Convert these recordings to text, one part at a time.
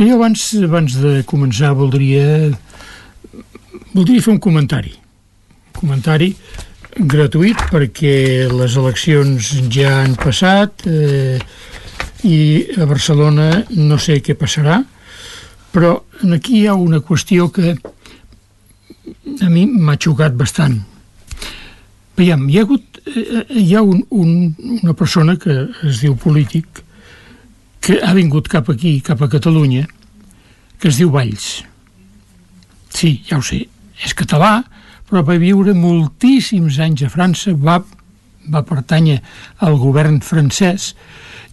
Jo abans, abans de començar voldria voldria fer un comentari. Un comentari gratuït perquè les eleccions ja han passat eh, i a Barcelona no sé què passarà, però aquí hi ha una qüestió que a mi m'ha xocat bastant. Veiem, hi ha hagut eh, hi ha un, un, una persona que es diu polític que ha vingut cap aquí, cap a Catalunya, que es diu Valls. Sí, ja ho sé, és català, però va viure moltíssims anys a França, va, va pertànyer al govern francès,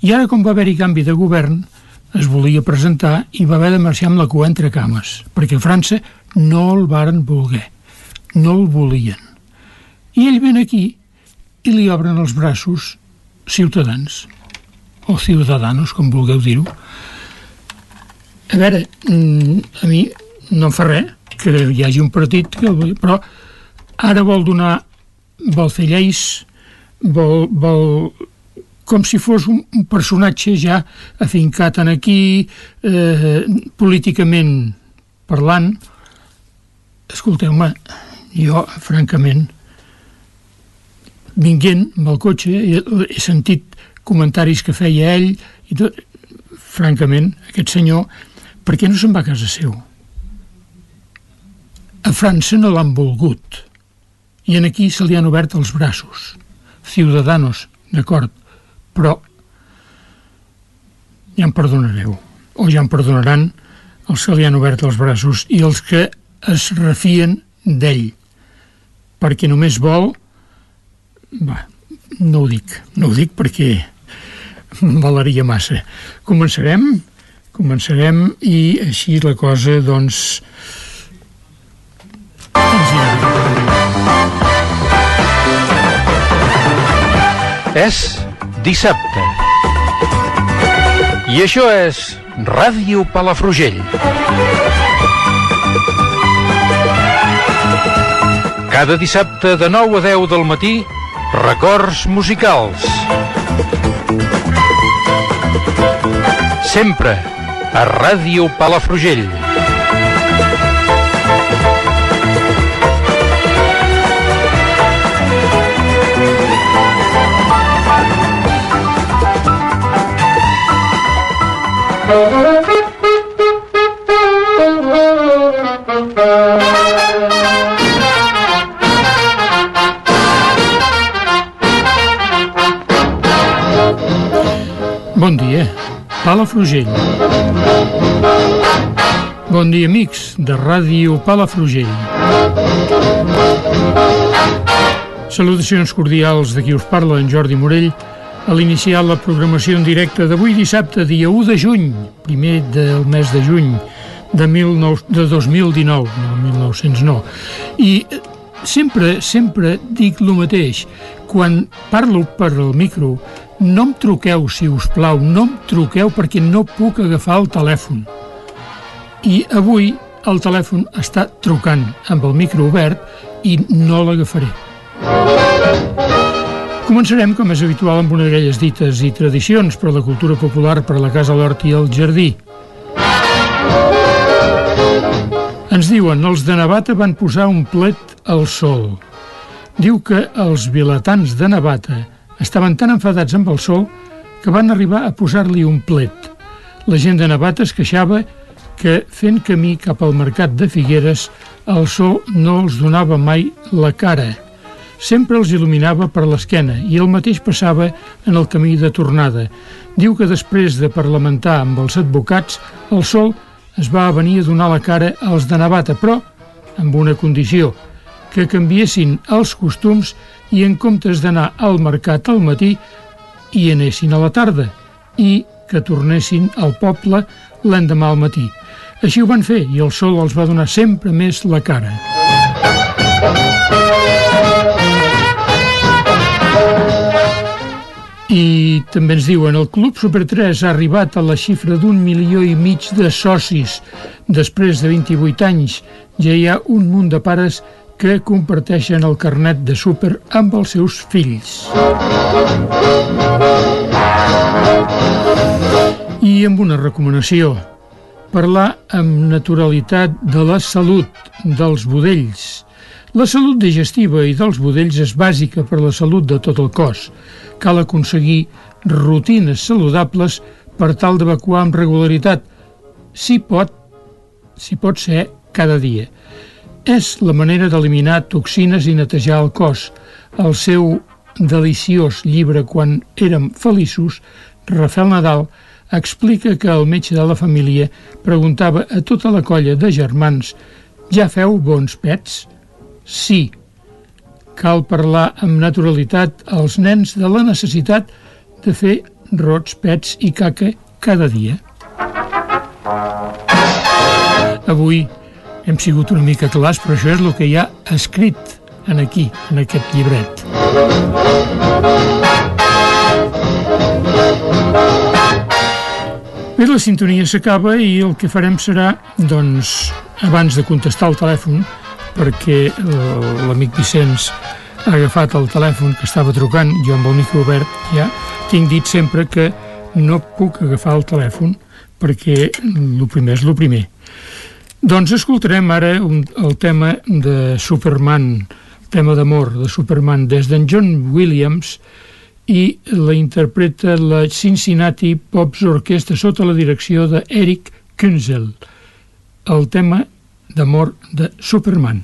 i ara, com va haver-hi canvi de govern, es volia presentar i va haver de marxar amb la cua entre cames, perquè a França no el varen voler, no el volien. I ell ven aquí i li obren els braços ciutadans, o ciutadanos, com vulgueu dir-ho. A veure, mm, a mi no em fa res que hi hagi un partit que... Però ara vol donar, vol fer lleis, vol, vol com si fos un, un personatge ja afincat en aquí, eh, políticament parlant. Escolteu-me, jo, francament, vinguent amb el cotxe, he, he sentit comentaris que feia ell i tot, francament, aquest senyor, per què no se'n va a casa seu? A França no l'han volgut i en aquí se li han obert els braços. Ciudadanos, d'acord, però ja em perdonareu, o ja em perdonaran els que li han obert els braços i els que es refien d'ell, perquè només vol... Va, no ho dic, no ho dic perquè valeria massa. Començarem, començarem i així la cosa, doncs, És dissabte. I això és Ràdio Palafrugell. Cada dissabte de 9 a 10 del matí, records musicals. Sempre a Ràdio Palafrugell. Bon Palafrugell. Bon dia, amics de Ràdio Palafrugell. Salutacions cordials de qui us parla, en Jordi Morell, a l'iniciar la programació en directe d'avui dissabte, dia 1 de juny, primer del mes de juny de, 19, de 2019, no 1909. I sempre, sempre dic el mateix. Quan parlo per al micro, no em truqueu, si us plau, no em truqueu perquè no puc agafar el telèfon. I avui el telèfon està trucant amb el micro obert i no l'agafaré. Començarem, com és habitual, amb una d'aquelles dites i tradicions per a la cultura popular per a la Casa l'Hort i el Jardí. Ens diuen, els de Navata van posar un plet al sol. Diu que els vilatans de Navata estaven tan enfadats amb el sol que van arribar a posar-li un plet. La gent de Navata es queixava que, fent camí cap al mercat de Figueres, el sol no els donava mai la cara – sempre els il·luminava per l'esquena i el mateix passava en el camí de tornada. Diu que després de parlamentar amb els advocats, el sol es va venir a donar la cara als de Navata, però amb una condició, que canviessin els costums i en comptes d'anar al mercat al matí hi anessin a la tarda i que tornessin al poble l'endemà al matí. Així ho van fer i el sol els va donar sempre més la cara. I també ens diuen el Club Super 3 ha arribat a la xifra d'un milió i mig de socis. Després de 28 anys ja hi ha un munt de pares que comparteixen el carnet de súper amb els seus fills. I amb una recomanació. parlar amb naturalitat de la salut dels budells. La salut digestiva i dels budells és bàsica per la salut de tot el cos. Cal aconseguir rutines saludables per tal d'evacuar amb regularitat, si pot, si pot ser cada dia. És la manera d'eliminar toxines i netejar el cos. El seu deliciós llibre Quan érem feliços, Rafael Nadal, explica que el metge de la família preguntava a tota la colla de germans «Ja feu bons pets?» Sí. Cal parlar amb naturalitat als nens de la necessitat de fer rots, pets i caca cada dia. Avui hem sigut una mica clars, però això és el que hi ha escrit en aquí, en aquest llibret. Bé, la sintonia s'acaba i el que farem serà, doncs, abans de contestar el telèfon, perquè l'amic Vicenç ha agafat el telèfon que estava trucant, jo amb el micro obert ja tinc dit sempre que no puc agafar el telèfon perquè el primer és el primer. Doncs escoltarem ara un, el tema de Superman, tema d'amor de Superman, des d'en John Williams, i la interpreta la Cincinnati Pops Orquestra sota la direcció de Eric el tema d'amor de Superman.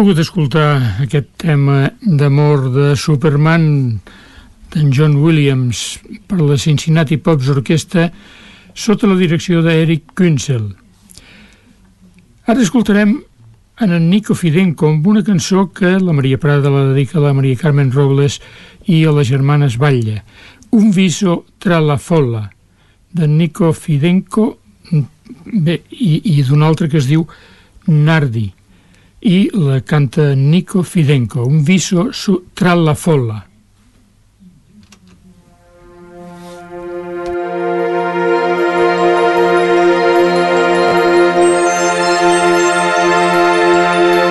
Pogut escoltar aquest tema d'amor de Superman d'en John Williams per la Cincinnati Pops Orquestra sota la direcció d'Eric Kunzel. Ara escoltarem en en Nico Fidenco amb una cançó que la Maria Prada la dedica a la Maria Carmen Robles i a les germanes Batlle. Un viso tra la folla d'en Nico Fidenco bé, i, i d'un altre que es diu Nardi i la canta Nico Fidenco, un viso su, tra la folla.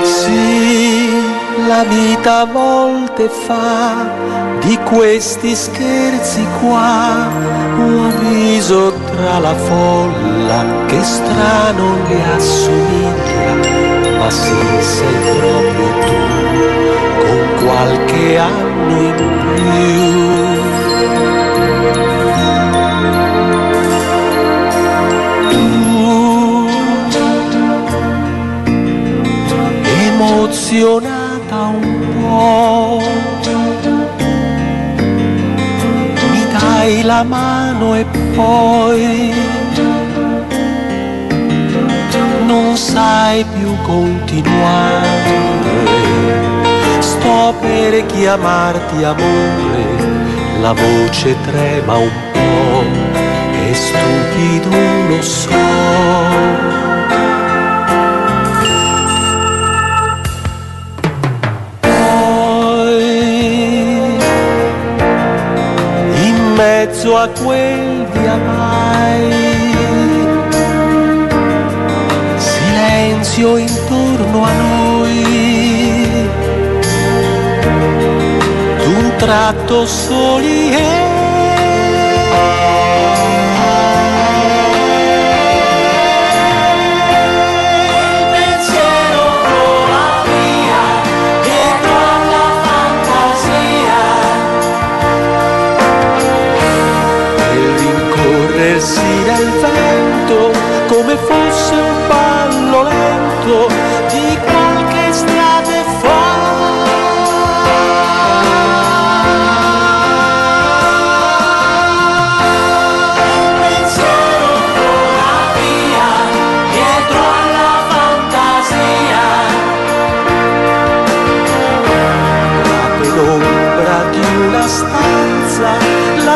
Sì, la vita a volte fa di questi scherzi qua un viso tra la folla che strano le assomiglia sì, sei proprio tu, con qualche anno in più. Tu, emozionata un po', mi dai la mano e poi non sai continuare. Sto per chiamarti amore, la voce trema un po', è stupido lo so. mezzo a quel via vai silenzio intorno a noi. D'un tratto soli e del vento come fosse un ballo lento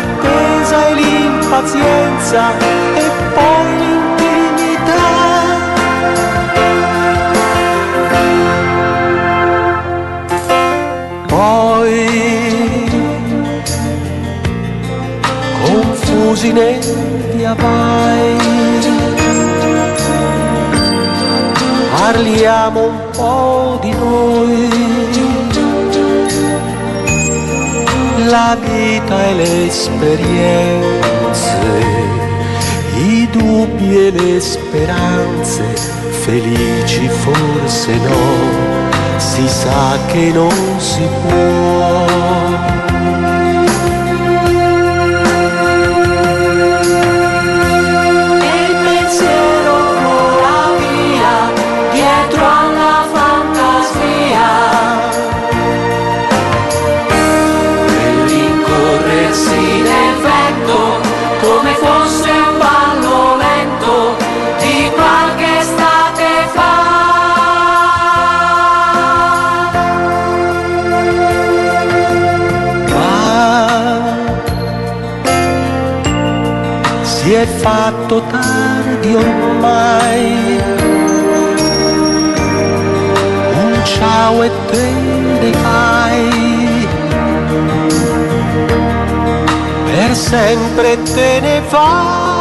l'attesa e l'impazienza e poi l'intimità. Poi, confusi nel via vai, parliamo un po' di noi. La vita e le esperienze, i dubbi e le speranze, felici forse no, si sa che non si può. Fatto tardi ormai. Un ciao e te ne vai. Per sempre te ne vai.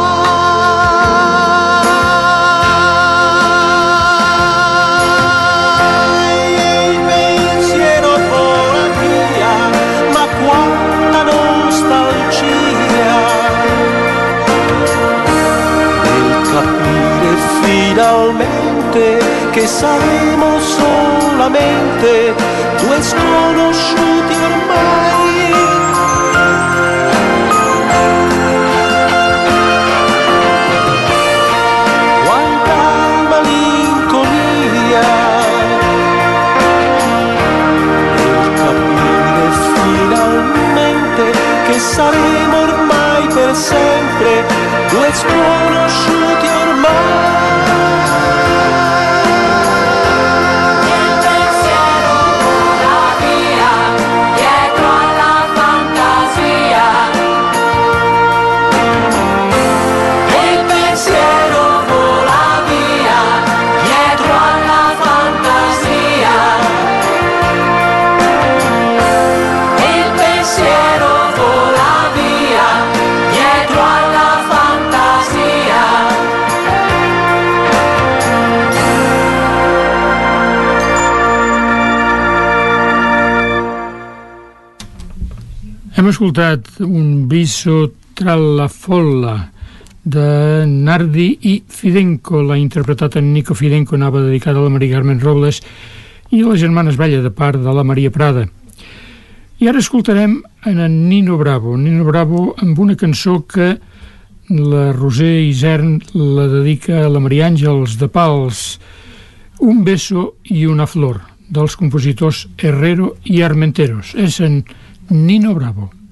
saremo solamente due sconosciuti ormai. Quanta malinconia, nel capire finalmente che saremo ormai per sempre due sconosciuti. Escoltat un viso tra la folla de Nardi i Fidenco, l'ha interpretat en Nico Fidenco, anava dedicada a la Maria Carmen Robles i a les germanes Valla de part de la Maria Prada. I ara escoltarem en, en Nino Bravo, Nino Bravo amb una cançó que la Roser Isern la dedica a la Maria Àngels de Pals, Un beso i una flor, dels compositors Herrero i Armenteros. És en Nino Bravo.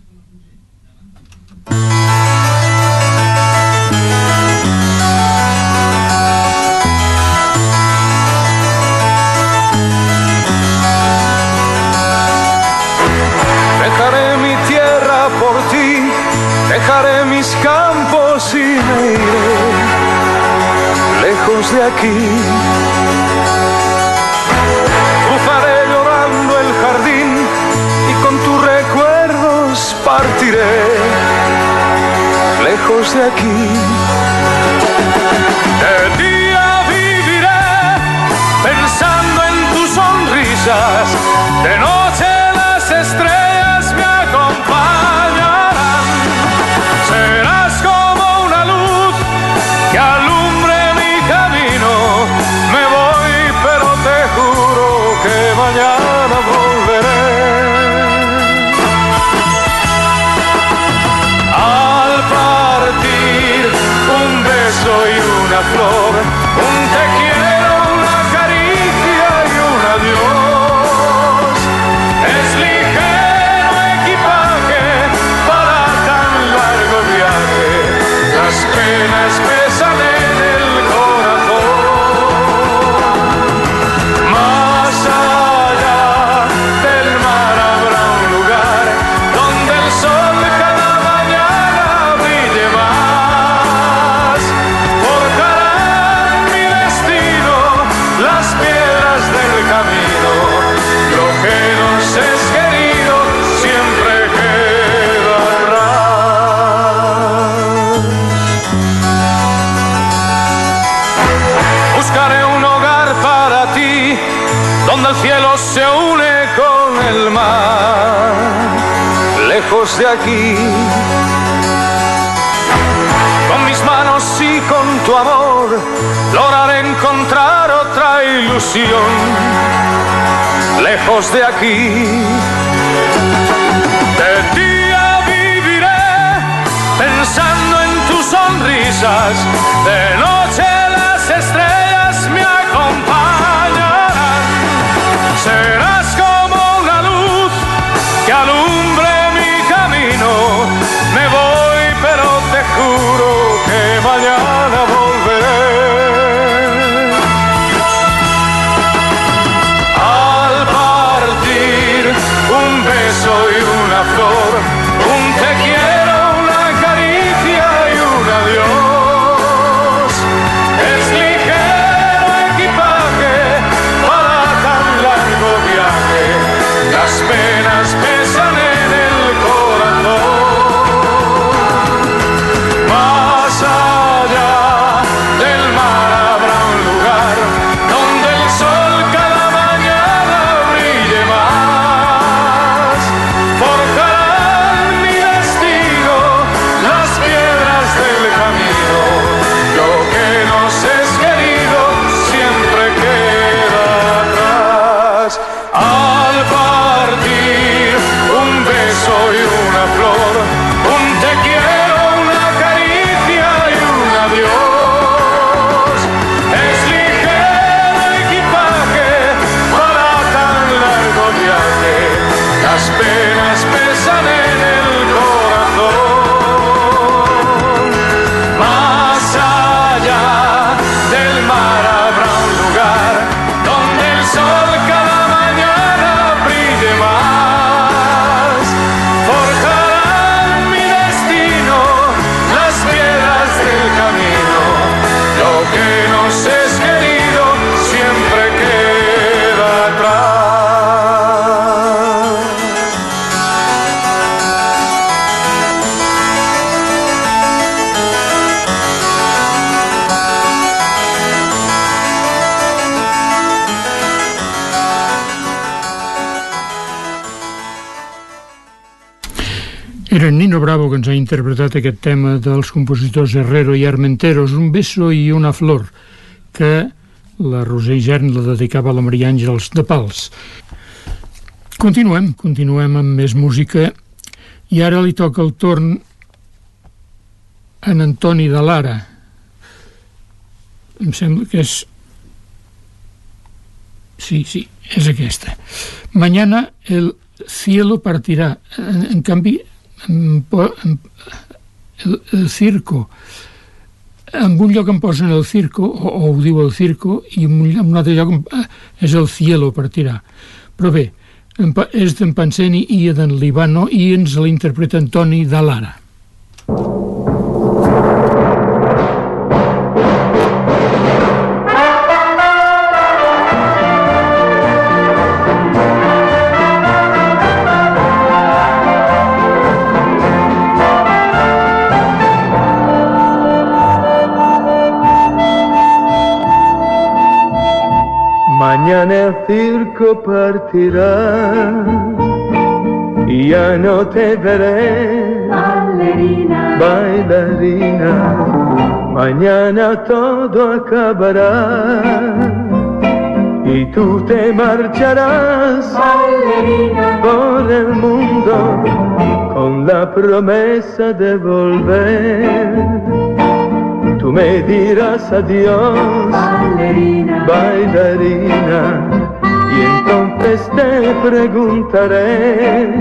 Dejaré mi tierra por ti, dejaré mis campos y me iré lejos de aquí lejos de aquí. De día viviré pensando en tus sonrisas, de noche aquí. Con mis manos y con tu amor lograré encontrar otra ilusión. Lejos de aquí. De día viviré pensando en tus sonrisas, de noche que ens ha interpretat aquest tema dels compositors Herrero i Armenteros, Un beso i una flor, que la Roser Gern la dedicava a la Maria Àngels de Pals. Continuem, continuem amb més música i ara li toca el torn en Antoni de Lara. Em sembla que és... Sí, sí, és aquesta. Mañana el cielo partirà. En, en canvi, el, el circo. En un lloc em posen el circo o, o ho diu el circo i en un, en un altre lloc eh, és el cielo per tirar. Però bé, és d'en Panseni i d'en Libano i ens l'interpreta Antoni de Lara el circo partirá. Y ya no te veré, bailarina, bailarina. Mañana todo acabará. Y tú te marcharás, bailarina, por el mundo con la promesa de volver Tú me dirás adiós, bailarina, bailarina, y entonces te preguntaré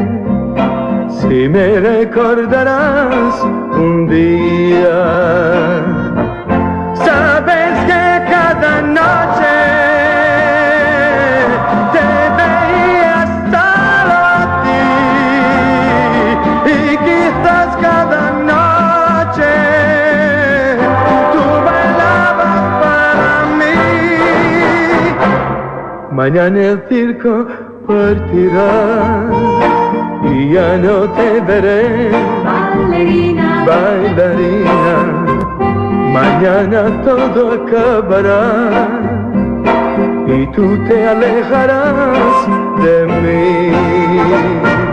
si me recordarás un día. Mañana el circo partirá y ya no te veré, bailarina, bailarina. Mañana todo acabará y tú te alejarás de mí.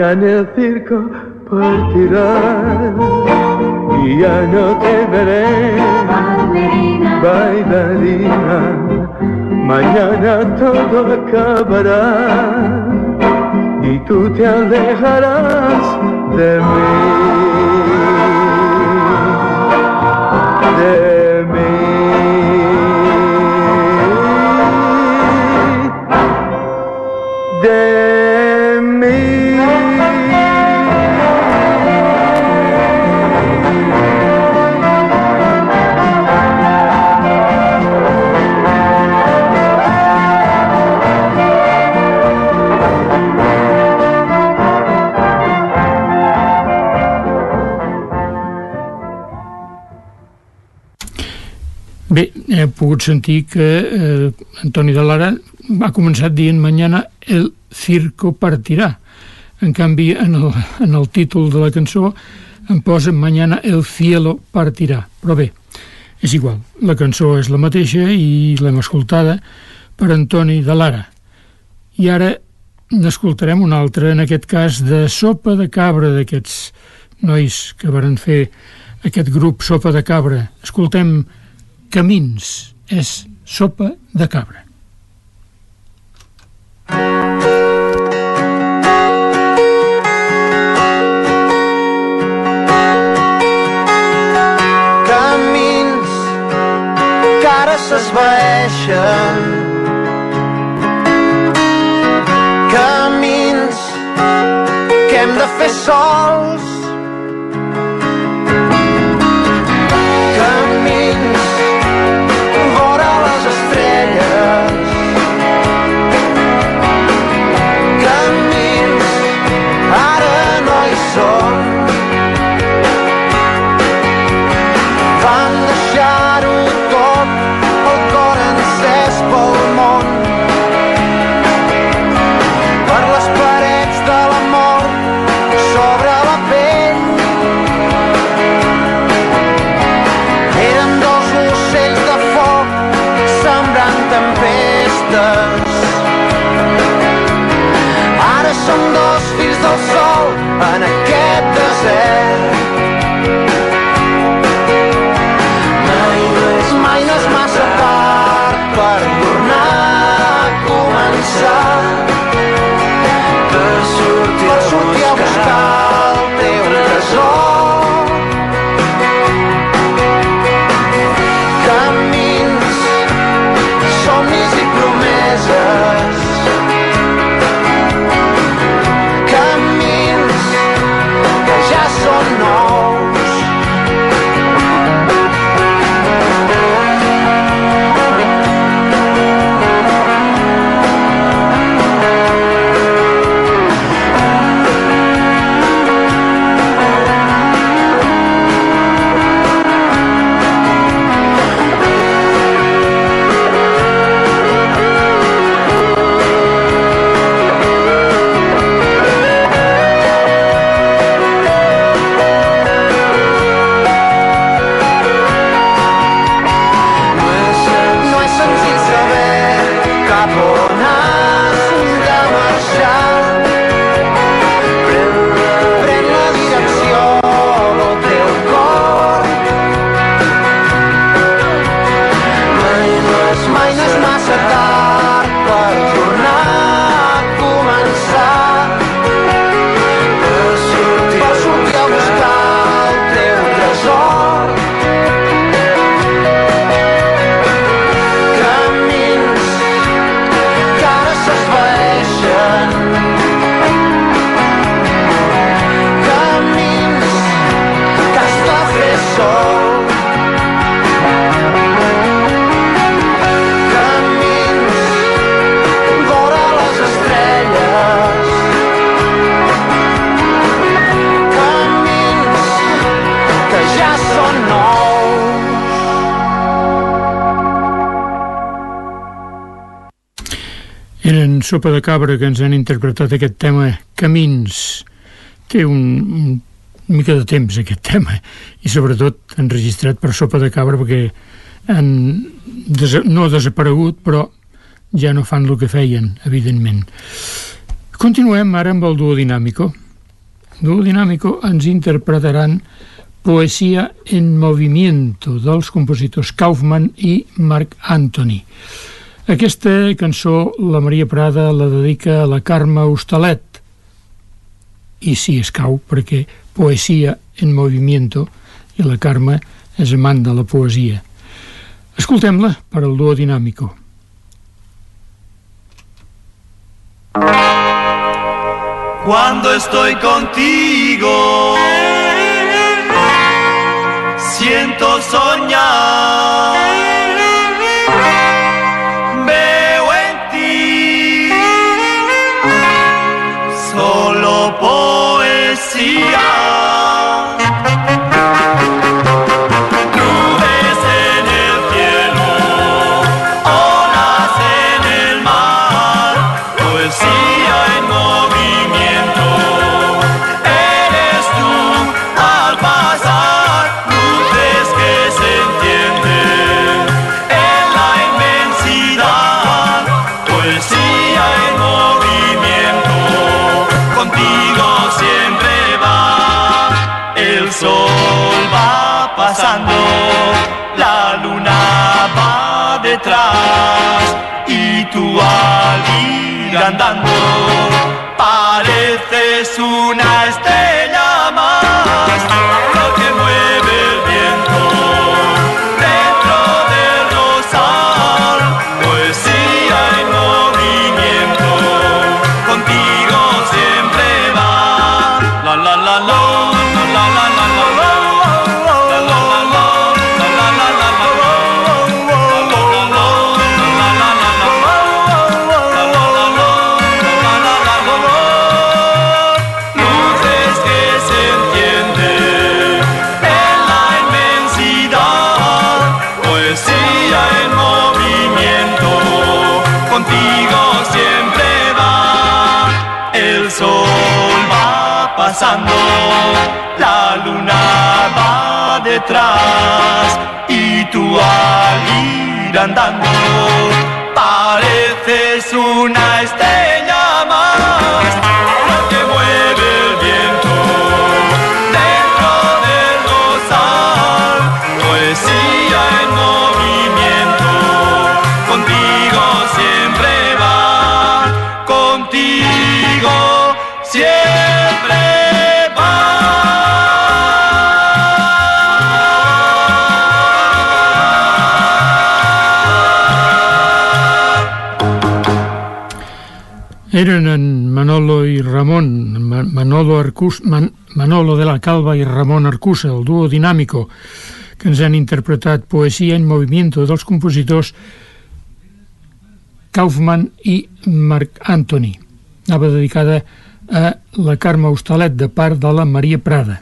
En el circo partirá y ya no te veré, bailarina, bailarina. Mañana todo acabará y tú te alejarás de mí. He pogut sentir que eh, Antoni de Lara ha començat dient mañana el circo partirà. En canvi, en el, en el títol de la cançó em posa mañana el cielo partirà. Però bé, és igual, la cançó és la mateixa i l'hem escoltada per Antoni de Lara. I ara n'escoltarem una altra, en aquest cas de Sopa de Cabra, d'aquests nois que varen fer aquest grup Sopa de Cabra. Escoltem Camins és sopa de cabra. Camins que ara s'esvaeixen Camins que hem de fer sols tempestes. Ara som dos fills del sol en aquest desert. Mai no és, mai no és massa tard per tornar a començar. Sopa de Cabra que ens han interpretat aquest tema Camins. Té un, un mica de temps aquest tema i sobretot enregistrat per Sopa de Cabra perquè han no ha desaparegut però ja no fan el que feien, evidentment. Continuem ara amb el duo dinàmico ens interpretaran Poesia en movimiento dels compositors Kaufman i Marc Anthony. Aquesta cançó la Maria Prada la dedica a la Carme Hostalet i sí, escau perquè poesia en movimiento i la Carme és amant de la poesia. Escoltem-la per al duo dinàmico. Cuando estoy contigo, siento soñar. Y tú al ir andando pareces una estrella Eren en Manolo i Ramon, Ma- Manolo, Arcus, Man, Manolo de la Calva i Ramon Arcusa, el duo dinàmico, que ens han interpretat poesia en movimiento dels compositors Kaufman i Marc Antoni. Anava dedicada a la Carme Hostalet de part de la Maria Prada.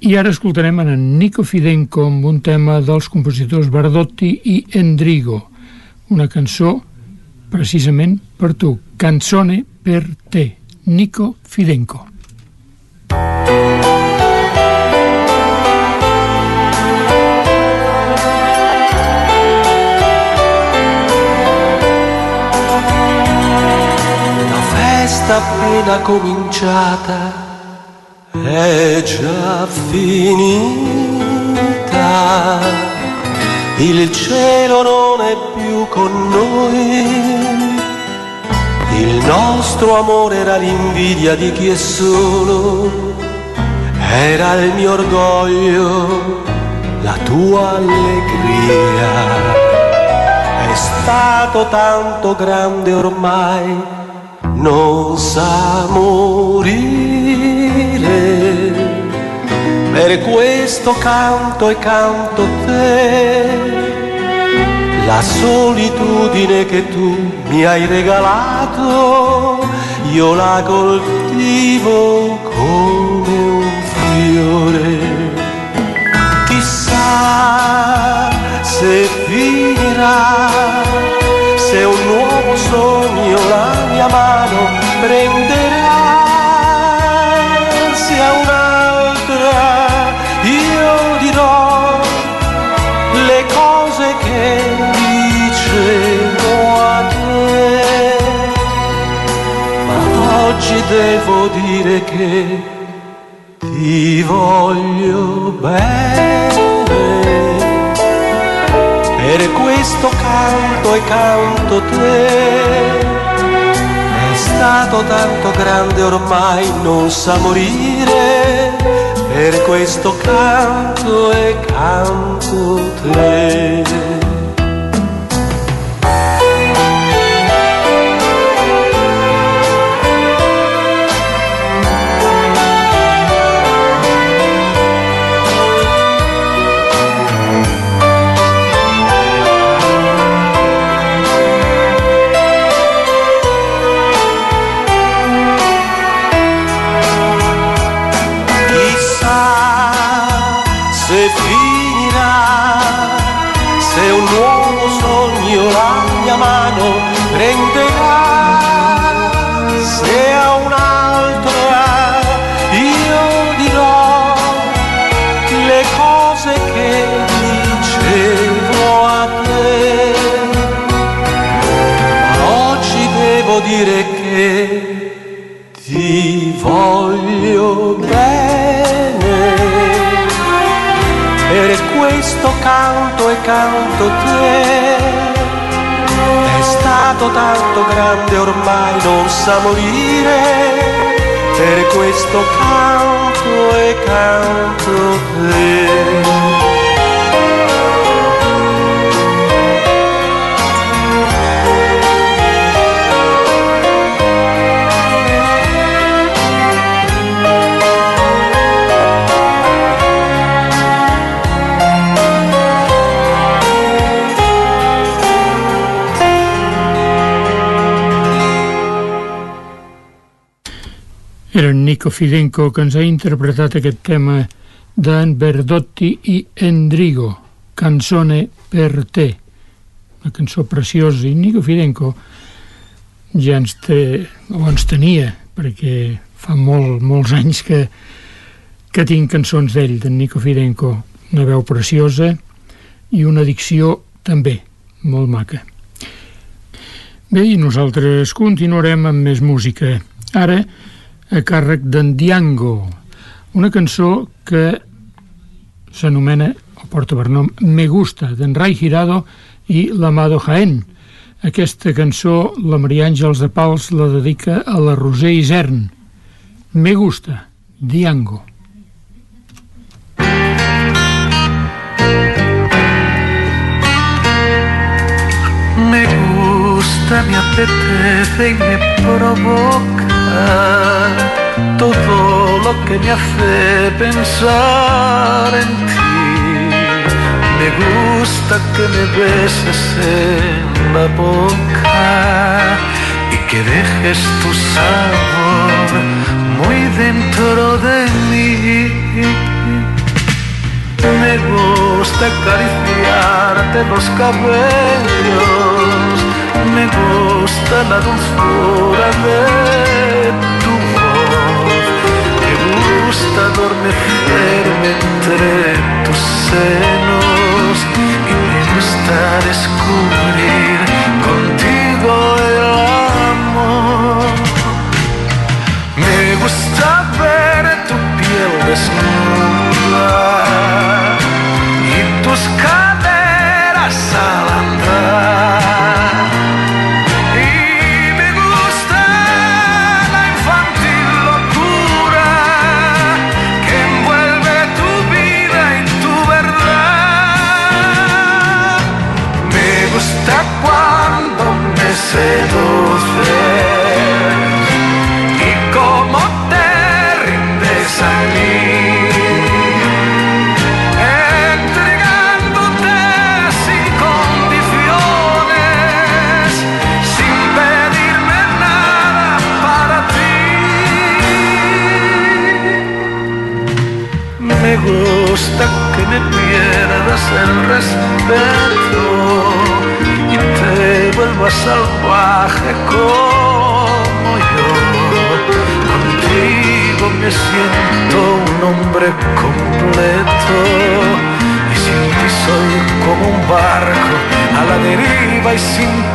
I ara escoltarem en Nico Fidenco amb un tema dels compositors Bardotti i Endrigo, una cançó precisament per tu, Canzone per te, Nico Fidenco. La festa appena cominciata è già finita. Il cielo non è più con noi. Il nostro amore era l'invidia di chi è solo. Era il mio orgoglio, la tua allegria. È stato tanto grande ormai, non sa morire. Per questo canto e canto te, la solitudine che tu mi hai regalato, io la coltivo come un fiore. Chissà se finirà, se un nuovo sogno la mia mano prenderà, se a un'altra devo dire che ti voglio bene. Per questo canto e canto te. È stato tanto grande ormai non sa morire. Per questo canto e canto te. Prenderà, se a un'altra io dirò le cose che dicevo a te. Ma oggi devo dire che ti voglio bene. Per questo canto e canto stato tanto grande ormai non sa morire. Per questo canto e canto te. Era en Nico Fidenco que ens ha interpretat aquest tema d'en Berdotti i Endrigo, Canzone per te. Una cançó preciosa. I Nico Fidenco ja ens, té, o ens tenia, perquè fa molt, molts anys que, que tinc cançons d'ell, d'en Nico Fidenco. Una veu preciosa i una dicció també molt maca. Bé, i nosaltres continuarem amb més música. Ara, a càrrec d'en Diango, una cançó que s'anomena, o porta per nom, Me Gusta, d'en Rai Girado i l'Amado Jaén. Aquesta cançó, la Maria Àngels de Pals la dedica a la Roser Isern. Me Gusta, Diango. Me gusta, me apetece y me provoca todo lo que me hace pensar en ti. Me gusta que me beses en la boca y que dejes tu sabor muy dentro de mí. Me gusta acariciarte los cabellos, me gusta la dulzura de tu voz, me gusta adormecerme entre tus senos y me gusta descubrir contigo el amor. Me gusta ver tu piel desnuda sim.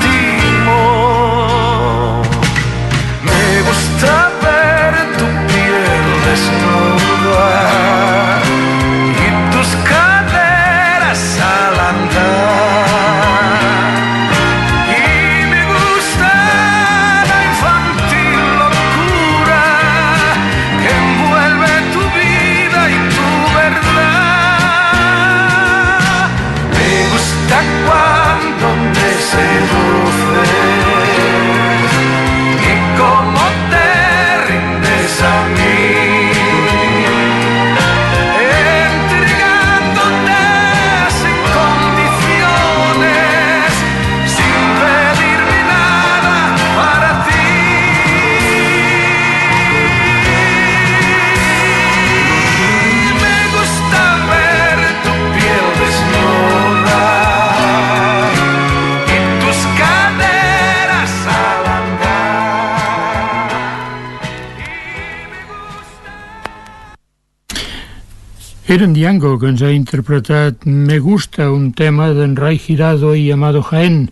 Era en Diango que ens ha interpretat Me Gusta, un tema d'en Rai Girado i Amado Jaén,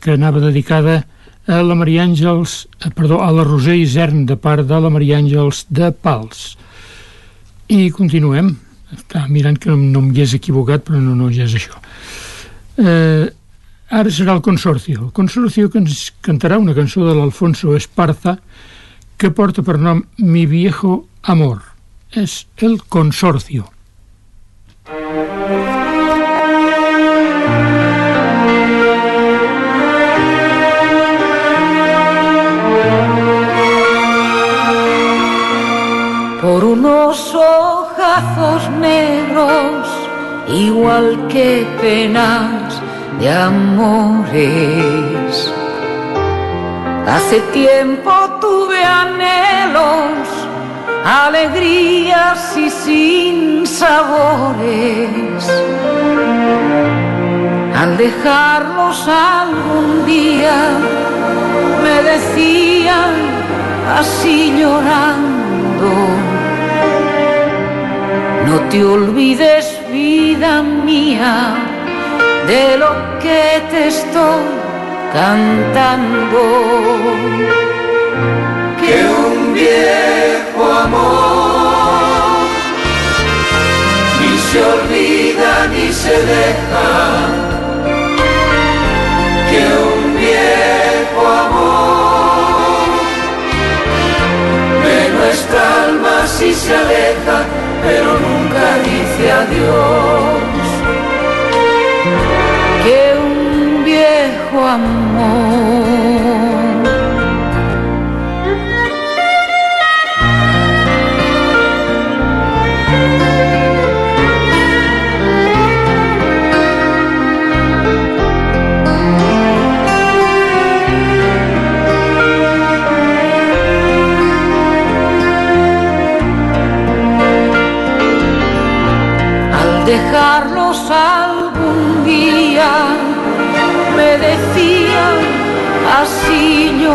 que anava dedicada a la Maria Àngels, eh, perdó, a la Roser Isern de part de la Maria Àngels de Pals. I continuem. Està mirant que no m'hi és equivocat, però no, no, ja és això. Eh, ara serà el Consorcio. El Consorcio que ens cantarà una cançó de l'Alfonso Esparza que porta per nom Mi viejo amor. És el Consorcio. Por unos ojazos negros, igual que penas de amores. Hace tiempo tuve anhelos, alegrías y sin sabores. Al dejarlos algún día, me decían así llorando llorando. No te olvides, vida mía, de lo que te estoy cantando. Que un viejo amor ni se olvida ni se deja. Que un viejo amor de nuestra alma si se aleja, dice adiós. Que un viejo amor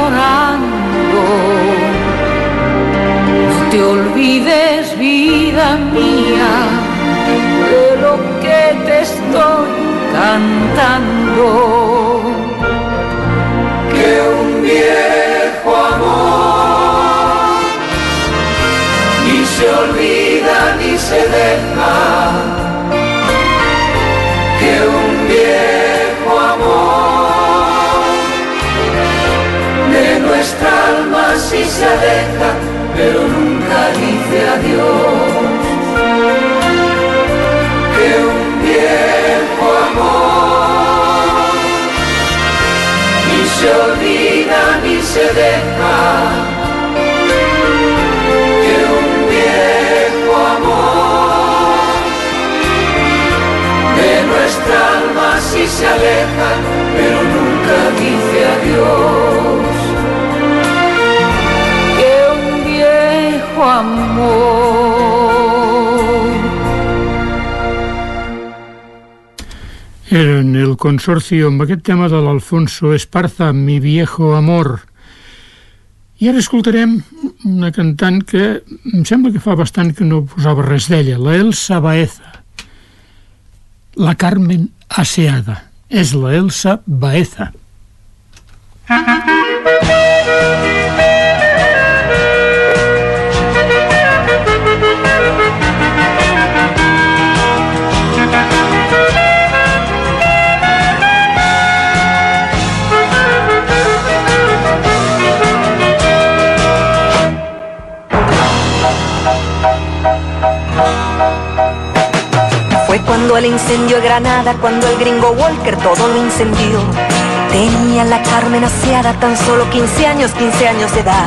no te olvides vida mía de lo que te estoy cantando que un viejo amor ni se olvida ni se deja. Si se aleja, pero nunca dice adiós. Que un viejo amor ni se olvida ni se deja. Que un viejo amor de nuestra alma si se aleja, pero nunca dice adiós. Eren el consorcio amb aquest tema de l'Alfonso Esparza, Mi viejo amor. I ara escoltarem una cantant que em sembla que fa bastant que no posava res d'ella, la Elsa Baeza. La Carmen Aseada. És la Elsa Baeza. Fue cuando el incendio de Granada, cuando el gringo Walker todo lo incendió. Tenía la Carmen aseada tan solo 15 años, 15 años de edad.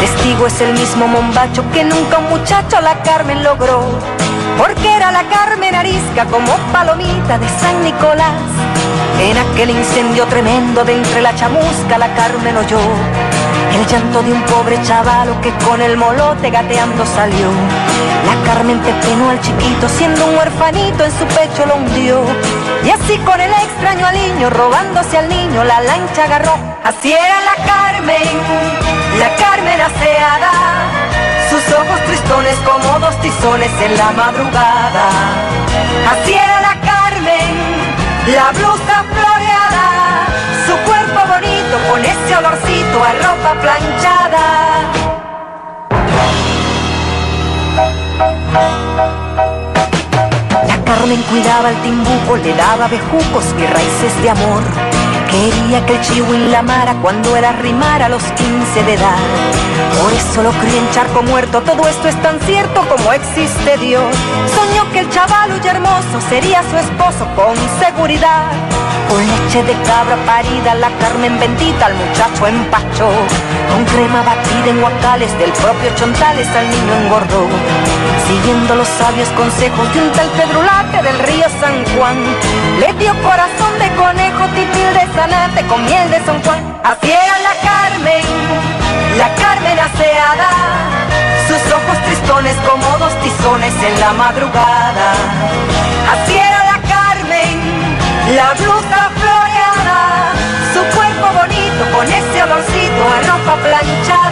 Testigo es el mismo mombacho que nunca un muchacho la Carmen logró. Porque era la Carmen arisca como palomita de San Nicolás. En aquel incendio tremendo de entre la chamusca la Carmen oyó. El llanto de un pobre chavalo que con el molote gateando salió. La Carmen pepenó al chiquito, siendo un huerfanito en su pecho lo hundió. Y así con el extraño al niño, robándose al niño, la lancha agarró. Así era la Carmen, la Carmen aseada. Sus ojos tristones como dos tizones en la madrugada. Así era la Carmen, la blusa floreada. Con ese olorcito a ropa planchada. La Carmen cuidaba el timbuco, le daba bejucos y raíces de amor. Quería que el chihuín la amara cuando era rimar a los 15 de edad. Por eso lo crió en charco muerto, todo esto es tan cierto como existe Dios. Soñó que el chaval y hermoso sería su esposo con seguridad. Con leche de cabra parida, la Carmen bendita al muchacho empachó. Con crema batida en guacales del propio Chontales al niño engordó. Siguiendo los sabios consejos de un tal Pedrulate del río San Juan. Le dio corazón de conejo, titil de Así era la Carmen, la Carmen aseada. Sus ojos tristones como dos tizones en la madrugada. Así era la Carmen, la blusa floreada. Su cuerpo bonito con ese olorcito a ropa planchada.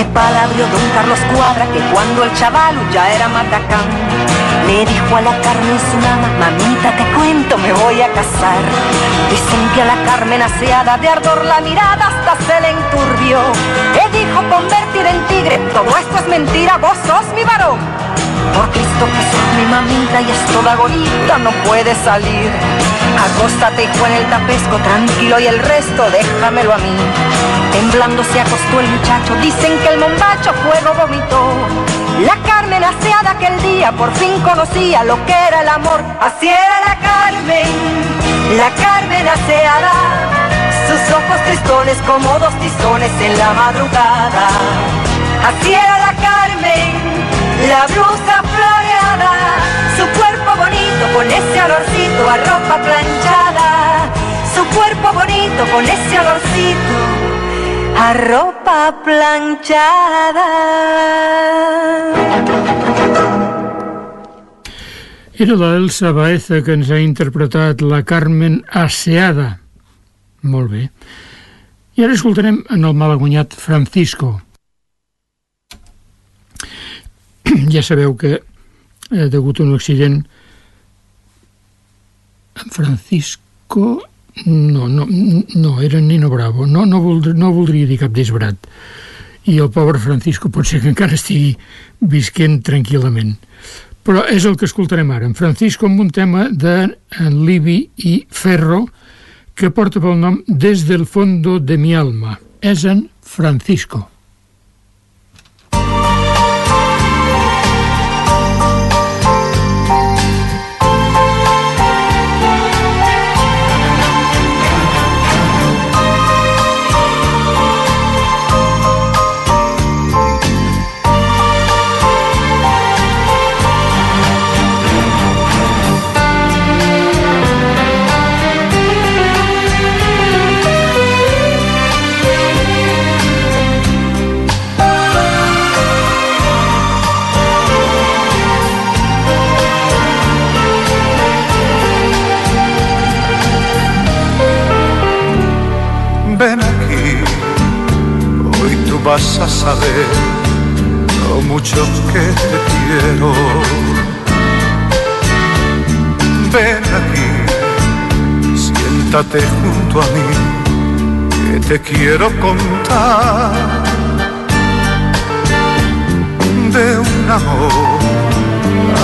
Me palabrió don Carlos Cuadra que cuando el chaval ya era matacán, le dijo a la Carmen su mamá, mamita te cuento, me voy a casar. Dicen que a la Carmen aseada de ardor la mirada hasta se le enturbió. Le dijo convertir en tigre, todo esto es mentira, vos sos mi varón. Por Cristo que sos mi mamita y es toda gorita, no puede salir. Acóstate en el tapesco tranquilo y el resto déjamelo a mí. Temblando se acostó el muchacho, dicen que el mombacho fuego vomitó. La Carmen aseada aquel día por fin conocía lo que era el amor. Así era la Carmen, la Carmen aseada. Sus ojos tristones como dos tizones en la madrugada. Así era la Carmen, la blusa floreada, con ese olorcito a ropa planchada, su cuerpo bonito con ese olorcito a ropa planchada. Era l'Elsa Baeza que ens ha interpretat la Carmen Aseada. Molt bé. I ara escoltarem en el malaguanyat Francisco. ja sabeu que, eh, degut a un accident, en Francisco... No, no, no, era Nino Bravo. No, no, voldria, no voldria dir cap disbrat. I el pobre Francisco pot ser que encara estigui visquent tranquil·lament. Però és el que escoltarem ara. En Francisco amb un tema de en Livi i Ferro que porta pel nom Des del fondo de mi alma. És en Francisco. Siéntate junto a mí, que te quiero contar de un amor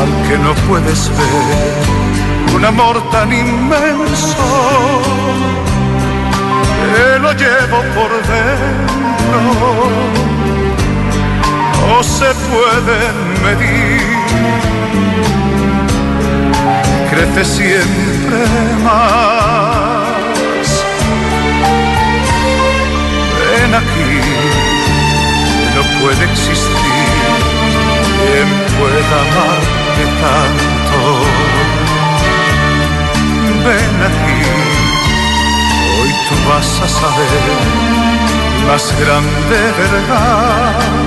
al que no puedes ver, un amor tan inmenso que lo llevo por dentro. No se pueden medir, crece siempre más. Ven aquí, no puede existir quien pueda amarte tanto. Ven aquí hoy tú vas a saber más grande verdad.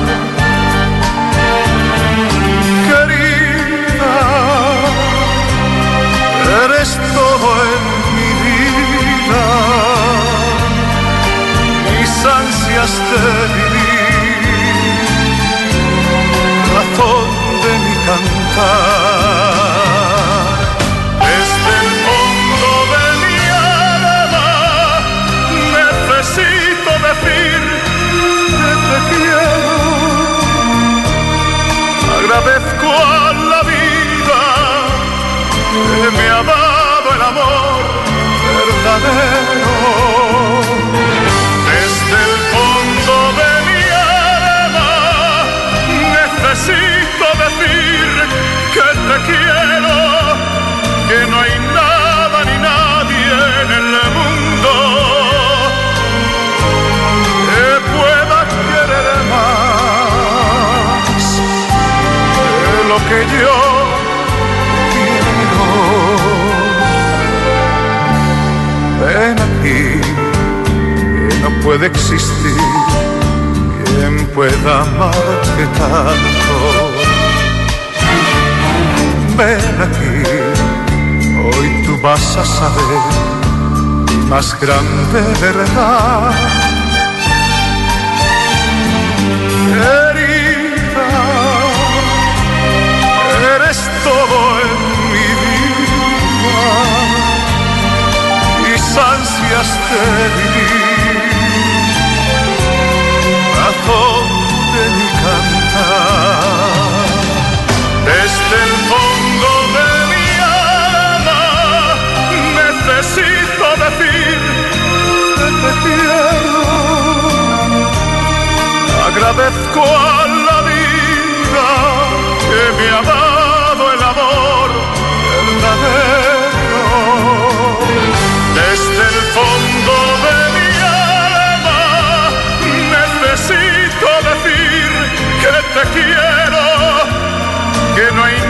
Ansias de vivir, razón de mi cantar. Desde el fondo de mi alma necesito decir que te quiero. Agradezco a la vida que me ha dado el amor verdadero. Quiero, que no hay nada ni nadie en el mundo que pueda querer más de lo que yo quiero. Ven aquí, que no puede existir quien pueda amarte tanto ven aquí, hoy tú vas a saber mi más grande verdad. Herida, eres todo en mi vida, mis ansias de vivir, razón de mi cantar. Desde el agradezco a la vida que me ha dado el amor verdadero. Desde el fondo de mi alma necesito decir que te quiero, que no hay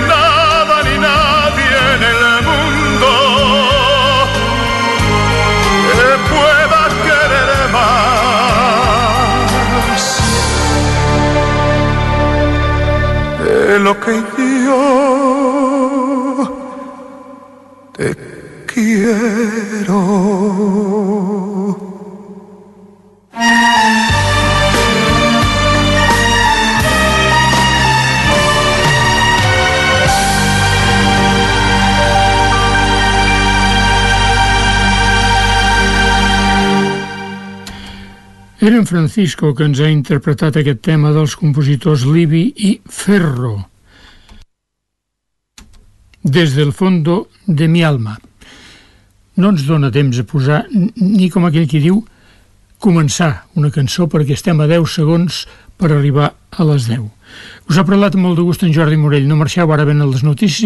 de lo que yo te quiero. Era en Francisco que ens ha interpretat aquest tema dels compositors Livi i Ferro. Des del fondo de mi alma. No ens dona temps a posar, ni com aquell qui diu, començar una cançó perquè estem a 10 segons per arribar a les 10. Us ha parlat molt de gust en Jordi Morell. No marxeu, ara venen les notícies